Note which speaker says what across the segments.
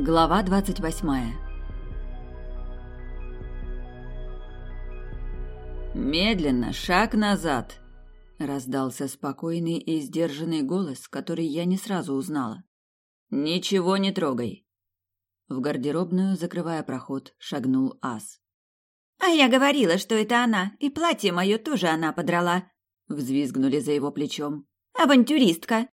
Speaker 1: Глава двадцать восьмая «Медленно, шаг назад!» — раздался спокойный и сдержанный голос, который я не сразу узнала. «Ничего не трогай!» В гардеробную, закрывая проход, шагнул Ас.
Speaker 2: «А я говорила, что это она, и платье мое тоже она подрала!» — взвизгнули за его плечом. «Авантюристка!»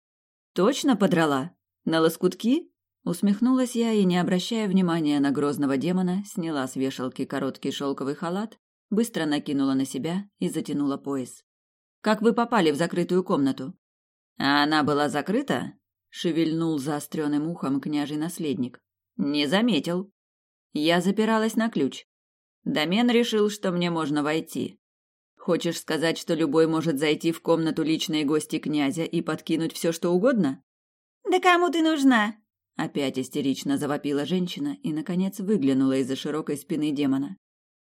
Speaker 1: «Точно подрала? На лоскутки?» Усмехнулась я и, не обращая внимания на грозного демона, сняла с вешалки короткий шелковый халат, быстро накинула на себя и затянула пояс. «Как вы попали в закрытую комнату?» «А она была закрыта?» — шевельнул заостренным ухом княжий наследник. «Не заметил. Я запиралась на ключ. Домен решил, что мне можно войти. Хочешь сказать, что любой может зайти в комнату личной гости князя и подкинуть все, что угодно?»
Speaker 2: «Да кому ты нужна?»
Speaker 1: Опять истерично завопила женщина и, наконец, выглянула из-за широкой спины демона.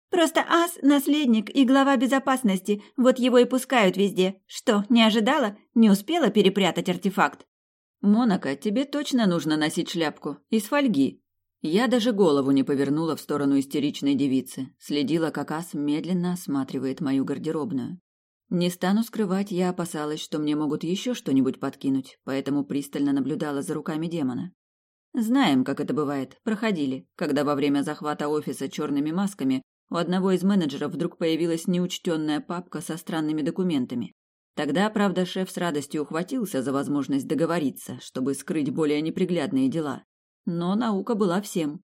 Speaker 2: «Просто ас – наследник и глава безопасности, вот его и пускают везде. Что, не ожидала? Не успела перепрятать артефакт?»
Speaker 1: «Монако, тебе точно нужно носить шляпку. Из фольги». Я даже голову не повернула в сторону истеричной девицы, следила, как ас медленно осматривает мою гардеробную. Не стану скрывать, я опасалась, что мне могут еще что-нибудь подкинуть, поэтому пристально наблюдала за руками демона. Знаем, как это бывает. Проходили, когда во время захвата офиса черными масками у одного из менеджеров вдруг появилась неучтенная папка со странными документами. Тогда, правда, шеф с радостью ухватился за возможность договориться, чтобы скрыть более неприглядные дела. Но наука была всем.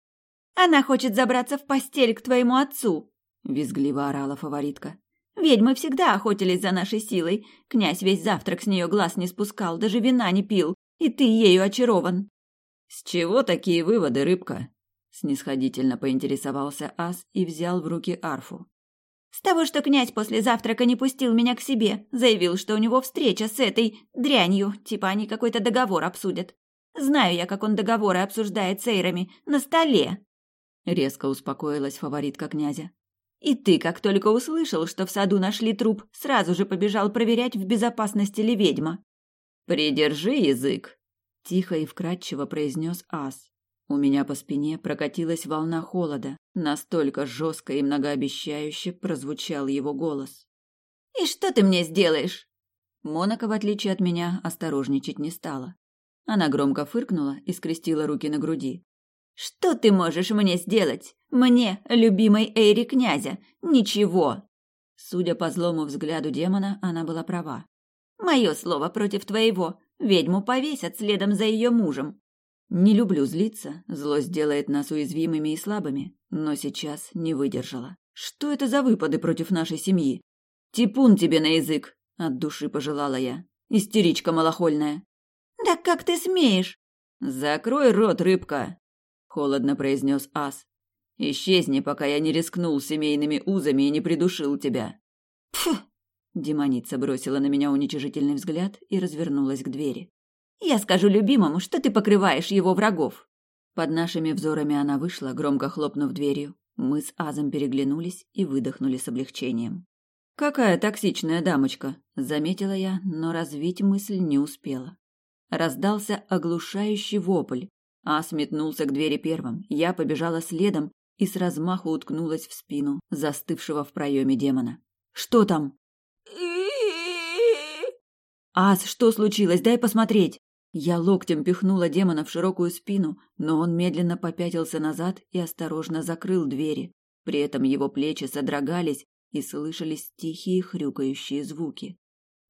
Speaker 2: «Она хочет забраться в постель к твоему отцу!» — визгливо орала фаворитка. «Ведьмы всегда охотились за нашей силой. Князь весь завтрак с нее глаз не спускал, даже вина не пил. И ты ею очарован!»
Speaker 1: «С чего такие выводы, рыбка?» Снисходительно поинтересовался Ас и взял в руки арфу.
Speaker 2: «С того, что князь после завтрака не пустил меня к себе, заявил, что у него встреча с этой дрянью, типа они какой-то договор обсудят. Знаю я, как он договоры обсуждает с эйрами, на столе!»
Speaker 1: Резко успокоилась фаворитка князя.
Speaker 2: «И ты, как только услышал, что в саду нашли труп, сразу же побежал проверять, в безопасности ли ведьма».
Speaker 1: «Придержи язык», Тихо и вкрадчиво произнес Ас. У меня по спине прокатилась волна холода, настолько жестко и многообещающе прозвучал его голос.
Speaker 2: «И что ты мне сделаешь?»
Speaker 1: Монако, в отличие от меня, осторожничать не стала. Она громко фыркнула и скрестила руки на груди.
Speaker 2: «Что ты можешь мне сделать? Мне, любимой Эйри князя? Ничего!»
Speaker 1: Судя по злому взгляду демона, она была права.
Speaker 2: «Мое слово против твоего. Ведьму повесят следом за ее мужем.
Speaker 1: Не люблю злиться, злость делает нас уязвимыми и слабыми, но сейчас не выдержала. Что это за выпады против нашей семьи? Типун тебе на язык, от души пожелала я. Истеричка малохольная.
Speaker 2: Да как ты смеешь?
Speaker 1: Закрой рот, рыбка, холодно произнес Ас. Исчезни, пока я не рискнул семейными узами и не придушил тебя.
Speaker 2: Фу,
Speaker 1: Демоница бросила на меня уничижительный взгляд и развернулась к двери.
Speaker 2: «Я скажу любимому, что ты покрываешь его врагов!»
Speaker 1: Под нашими взорами она вышла, громко хлопнув дверью. Мы с Азом переглянулись и выдохнули с облегчением. «Какая токсичная дамочка!» — заметила я, но развить мысль не успела. Раздался оглушающий вопль. Ас метнулся к двери первым, я побежала следом и с размаху уткнулась в спину застывшего в проеме демона. «Что там?» «Ас, что случилось? Дай посмотреть!» Я локтем пихнула демона в широкую спину, но он медленно попятился назад и осторожно закрыл двери. При этом его плечи содрогались и слышались тихие хрюкающие звуки.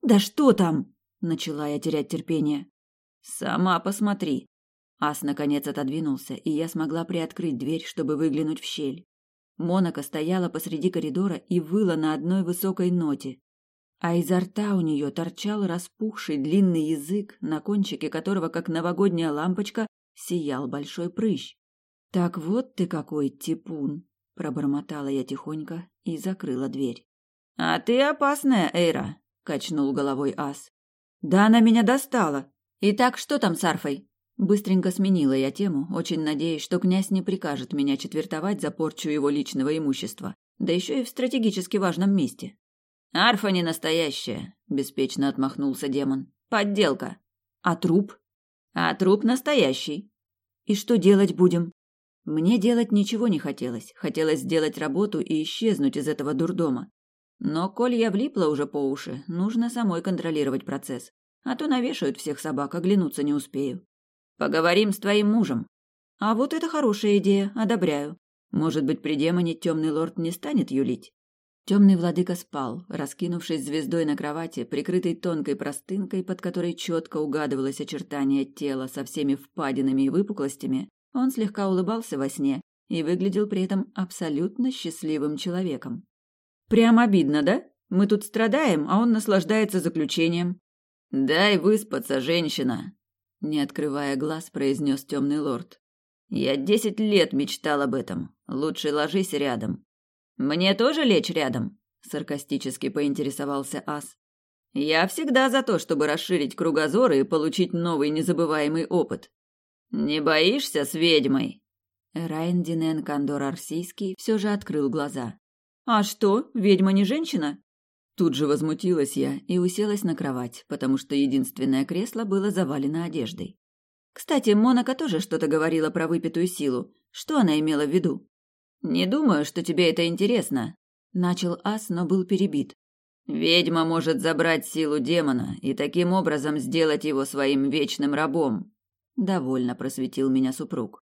Speaker 1: «Да что там?» – начала я терять терпение. «Сама посмотри». Ас наконец отодвинулся, и я смогла приоткрыть дверь, чтобы выглянуть в щель. Монако стояла посреди коридора и выла на одной высокой ноте а изо рта у нее торчал распухший длинный язык, на кончике которого, как новогодняя лампочка, сиял большой прыщ. «Так вот ты какой типун!» – пробормотала я тихонько и закрыла дверь. «А ты опасная, Эйра!» – качнул головой ас. «Да она меня достала! Итак, что там с Арфой?» Быстренько сменила я тему, очень надеясь, что князь не прикажет меня четвертовать за порчу его личного имущества, да еще и в стратегически важном месте. Арфа не настоящая, беспечно отмахнулся демон. Подделка. А труп? А труп настоящий. И что делать будем? Мне делать ничего не хотелось. Хотелось сделать работу и исчезнуть из этого дурдома. Но коль я влипла уже по уши, нужно самой контролировать процесс. А то навешают всех собак, оглянуться не успею. Поговорим с твоим мужем. А вот это хорошая идея, одобряю. Может быть, при демоне темный лорд не станет юлить? Темный владыка спал, раскинувшись звездой на кровати, прикрытой тонкой простынкой, под которой четко угадывалось очертание тела со всеми впадинами и выпуклостями. Он слегка улыбался во сне и выглядел при этом абсолютно счастливым человеком. «Прям обидно, да? Мы тут страдаем, а он наслаждается заключением». «Дай выспаться, женщина!» Не открывая глаз, произнес темный лорд. «Я десять лет мечтал об этом. Лучше ложись рядом. «Мне тоже лечь рядом?» – саркастически поинтересовался Ас. «Я всегда за то, чтобы расширить кругозор и получить новый незабываемый опыт. Не боишься с ведьмой?» Райан Динен Кандор Арсийский все же открыл глаза. «А что, ведьма не женщина?» Тут же возмутилась я и уселась на кровать, потому что единственное кресло было завалено одеждой. Кстати, Монака тоже что-то говорила про выпитую силу. Что она имела в виду? «Не думаю, что тебе это интересно», — начал Ас, но был перебит. «Ведьма может забрать силу демона и таким образом сделать его своим вечным рабом», — довольно просветил меня супруг.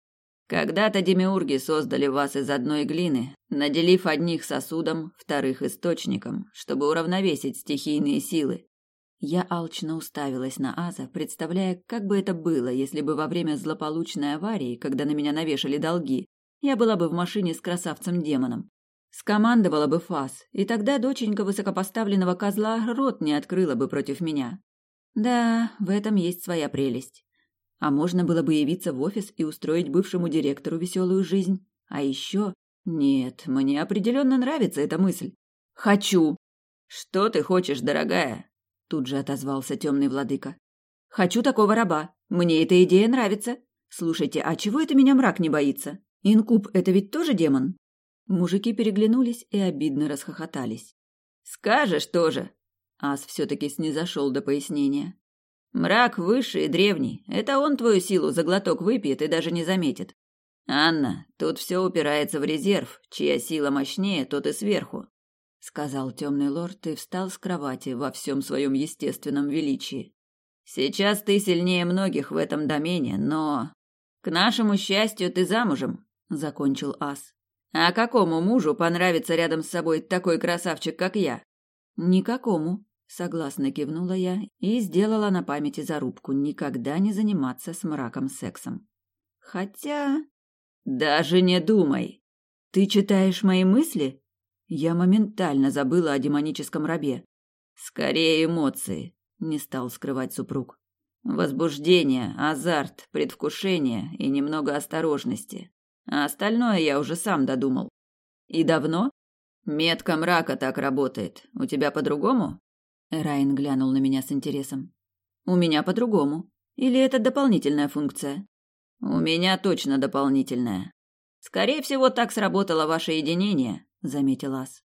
Speaker 1: «Когда-то демиурги создали вас из одной глины, наделив одних сосудом, вторых источником, чтобы уравновесить стихийные силы. Я алчно уставилась на Аза, представляя, как бы это было, если бы во время злополучной аварии, когда на меня навешали долги, я была бы в машине с красавцем-демоном. Скомандовала бы фас, и тогда доченька высокопоставленного козла рот не открыла бы против меня. Да, в этом есть своя прелесть. А можно было бы явиться в офис и устроить бывшему директору веселую жизнь. А еще... Нет, мне определенно нравится эта мысль. Хочу. Что ты хочешь, дорогая? Тут же отозвался темный владыка. Хочу такого раба. Мне эта идея нравится. Слушайте, а чего это меня мрак не боится? Инкуб – это ведь тоже демон? Мужики переглянулись и обидно расхохотались. Скажешь тоже. Ас все-таки снизошел до пояснения. Мрак высший и древний. Это он твою силу за глоток выпьет и даже не заметит. Анна, тут все упирается в резерв. Чья сила мощнее, тот и сверху. Сказал темный лорд и встал с кровати во всем своем естественном величии. Сейчас ты сильнее многих в этом домене, но... К нашему счастью, ты замужем, закончил Ас. А какому мужу понравится рядом с собой такой красавчик, как я? Никакому, согласно кивнула я и сделала на памяти зарубку никогда не заниматься с мраком сексом. Хотя даже не думай. Ты читаешь мои мысли? Я моментально забыла о демоническом рабе. Скорее эмоции, не стал скрывать супруг. Возбуждение, азарт, предвкушение и немного осторожности. А остальное я уже сам додумал. И давно? Метка мрака так работает. У тебя по-другому? Райан глянул на меня с интересом. У меня по-другому. Или это дополнительная функция? У меня точно дополнительная. Скорее всего, так сработало ваше единение, заметил Ас.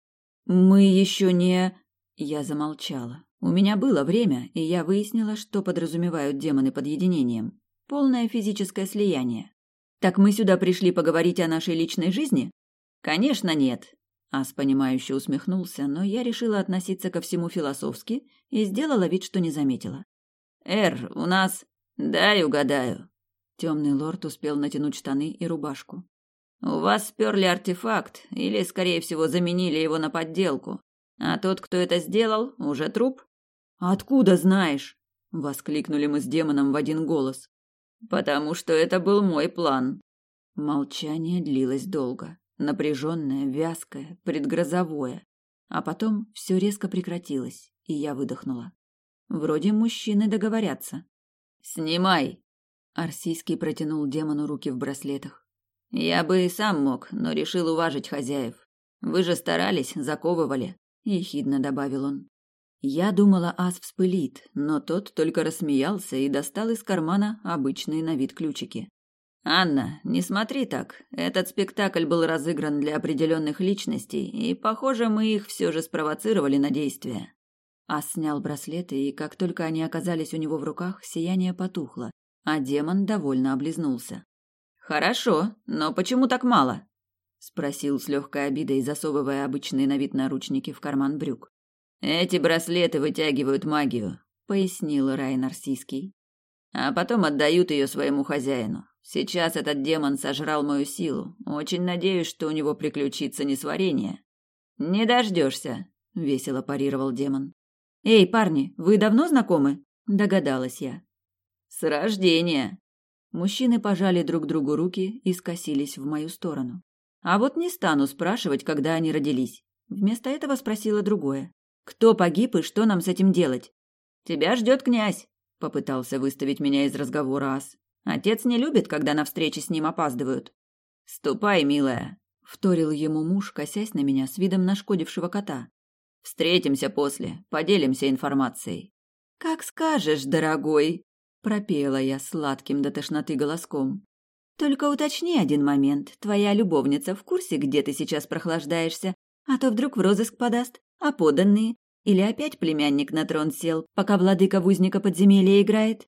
Speaker 1: Мы еще не... Я замолчала. У меня было время, и я выяснила, что подразумевают демоны под единением. Полное физическое слияние. Так мы сюда пришли поговорить о нашей личной жизни? Конечно, нет. Ас понимающе усмехнулся, но я решила относиться ко всему философски и сделала вид, что не заметила. Эр, у нас... Дай угадаю. Темный лорд успел натянуть штаны и рубашку. У вас сперли артефакт, или, скорее всего, заменили его на подделку. А тот, кто это сделал, уже труп? Откуда знаешь? воскликнули мы с демоном в один голос. Потому что это был мой план. Молчание длилось долго, напряженное, вязкое, предгрозовое. А потом все резко прекратилось, и я выдохнула. Вроде мужчины договорятся. «Снимай!» Арсийский протянул демону руки в браслетах. «Я бы и сам мог, но решил уважить хозяев. Вы же старались, заковывали», — ехидно добавил он. Я думала, ас вспылит, но тот только рассмеялся и достал из кармана обычные на вид ключики. «Анна, не смотри так. Этот спектакль был разыгран для определенных личностей, и, похоже, мы их все же спровоцировали на действие». Ас снял браслеты, и как только они оказались у него в руках, сияние потухло, а демон довольно облизнулся. Хорошо, но почему так мало? спросил с легкой обидой, засовывая обычные на вид наручники в карман брюк. Эти браслеты вытягивают магию, пояснил Райан Арсийский. А потом отдают ее своему хозяину. Сейчас этот демон сожрал мою силу. Очень надеюсь, что у него приключится несварение. Не дождешься, весело парировал демон. Эй, парни, вы давно знакомы? догадалась я. С рождения. Мужчины пожали друг другу руки и скосились в мою сторону. А вот не стану спрашивать, когда они родились. Вместо этого спросила другое. Кто погиб и что нам с этим делать? Тебя ждет князь, попытался выставить меня из разговора Ас. Отец не любит, когда на встречи с ним опаздывают. Ступай, милая, вторил ему муж, косясь на меня с видом нашкодившего кота. Встретимся после, поделимся информацией. Как скажешь, дорогой, пропела я сладким до тошноты голоском. Только уточни один момент. Твоя любовница в курсе, где ты сейчас прохлаждаешься, а то вдруг в розыск подаст, а поданные? Или опять племянник на трон сел, пока владыка в узника подземелья играет?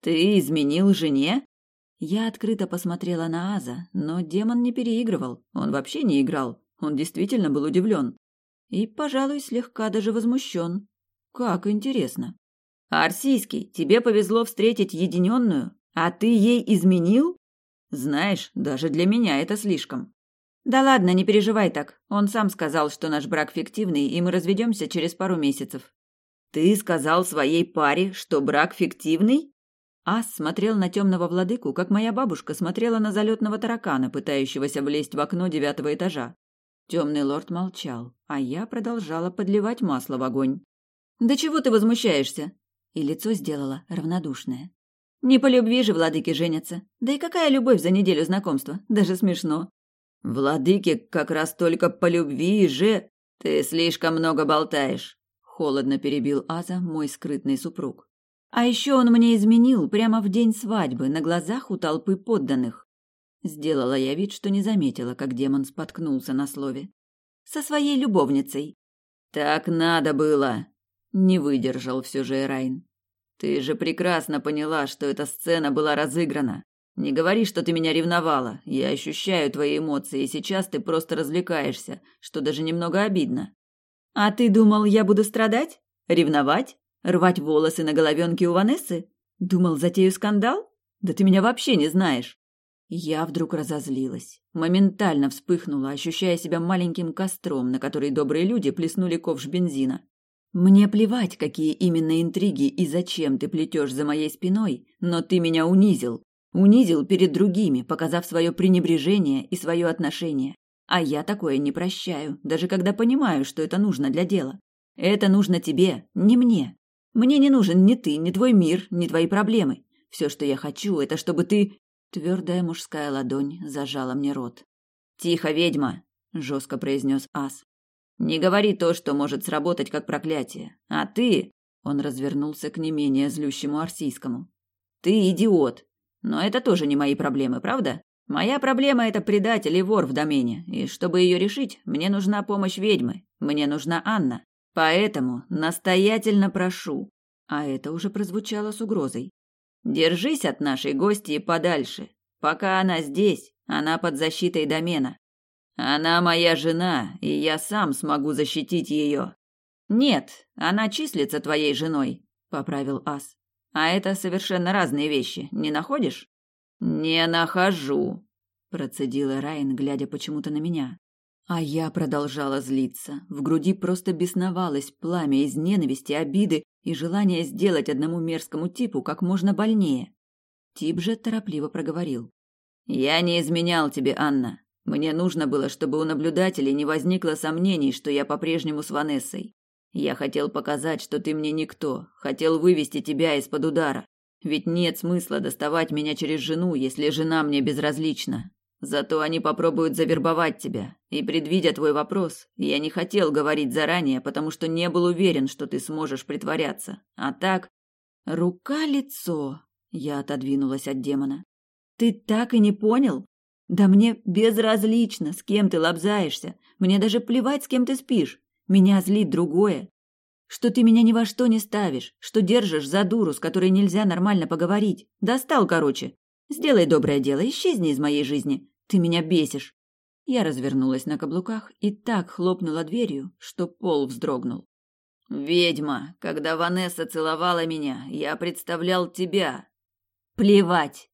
Speaker 1: Ты изменил жене? Я открыто посмотрела на Аза, но демон не переигрывал. Он вообще не играл. Он действительно был удивлен. И, пожалуй, слегка даже возмущен. Как интересно. Арсийский, тебе повезло встретить единенную, а ты ей изменил? Знаешь, даже для меня это слишком. Да ладно, не переживай так. Он сам сказал, что наш брак фиктивный, и мы разведемся через пару месяцев. Ты сказал своей паре, что брак фиктивный? Ас смотрел на темного владыку, как моя бабушка смотрела на залетного таракана, пытающегося влезть в окно девятого этажа. Темный лорд молчал, а я продолжала подливать масло в огонь. «Да чего ты возмущаешься?» И лицо сделала равнодушное. Не по любви же владыки женятся. Да и какая любовь за неделю знакомства? Даже смешно. Владыки как раз только по любви же... Ты слишком много болтаешь. Холодно перебил Аза мой скрытный супруг. А еще он мне изменил прямо в день свадьбы на глазах у толпы подданных. Сделала я вид, что не заметила, как демон споткнулся на слове. Со своей любовницей. Так надо было. Не выдержал все же Эрайн. Ты же прекрасно поняла, что эта сцена была разыграна. Не говори, что ты меня ревновала. Я ощущаю твои эмоции, и сейчас ты просто развлекаешься, что даже немного обидно. А ты думал, я буду страдать? Ревновать? Рвать волосы на головенке у Ванессы? Думал, затею скандал? Да ты меня вообще не знаешь. Я вдруг разозлилась. Моментально вспыхнула, ощущая себя маленьким костром, на который добрые люди плеснули ковш бензина. Мне плевать, какие именно интриги и зачем ты плетешь за моей спиной, но ты меня унизил. Унизил перед другими, показав свое пренебрежение и свое отношение. А я такое не прощаю, даже когда понимаю, что это нужно для дела. Это нужно тебе, не мне. Мне не нужен ни ты, ни твой мир, ни твои проблемы. Все, что я хочу, это чтобы ты... Твердая мужская ладонь зажала мне рот. «Тихо, ведьма!» — жестко произнес Ас. Не говори то, что может сработать как проклятие. А ты, он развернулся к не менее злющему Арсийскому. Ты идиот. Но это тоже не мои проблемы, правда? Моя проблема это предатель и вор в домене, и чтобы ее решить, мне нужна помощь ведьмы. Мне нужна Анна. Поэтому настоятельно прошу. А это уже прозвучало с угрозой. Держись от нашей гости подальше. Пока она здесь, она под защитой домена. Она моя жена, и я сам смогу защитить ее. Нет, она числится твоей женой, поправил Ас. А это совершенно разные вещи, не находишь? Не нахожу, процедила Райн, глядя почему-то на меня. А я продолжала злиться. В груди просто бесновалось пламя из ненависти, обиды и желания сделать одному мерзкому типу как можно больнее. Тип же торопливо проговорил: "Я не изменял тебе, Анна. Мне нужно было, чтобы у наблюдателей не возникло сомнений, что я по-прежнему с Ванессой. Я хотел показать, что ты мне никто, хотел вывести тебя из-под удара. Ведь нет смысла доставать меня через жену, если жена мне безразлична. Зато они попробуют завербовать тебя. И предвидя твой вопрос, я не хотел говорить заранее, потому что не был уверен, что ты сможешь притворяться. А так... Рука-лицо. Я отодвинулась от демона. Ты так и не понял? Да мне безразлично, с кем ты лобзаешься. Мне даже плевать, с кем ты спишь. Меня злит другое. Что ты меня ни во что не ставишь, что держишь за дуру, с которой нельзя нормально поговорить. Достал, короче. Сделай доброе дело, исчезни из моей жизни. Ты меня бесишь. Я развернулась на каблуках и так хлопнула дверью, что пол вздрогнул. «Ведьма, когда Ванесса целовала меня, я представлял тебя».
Speaker 2: «Плевать!»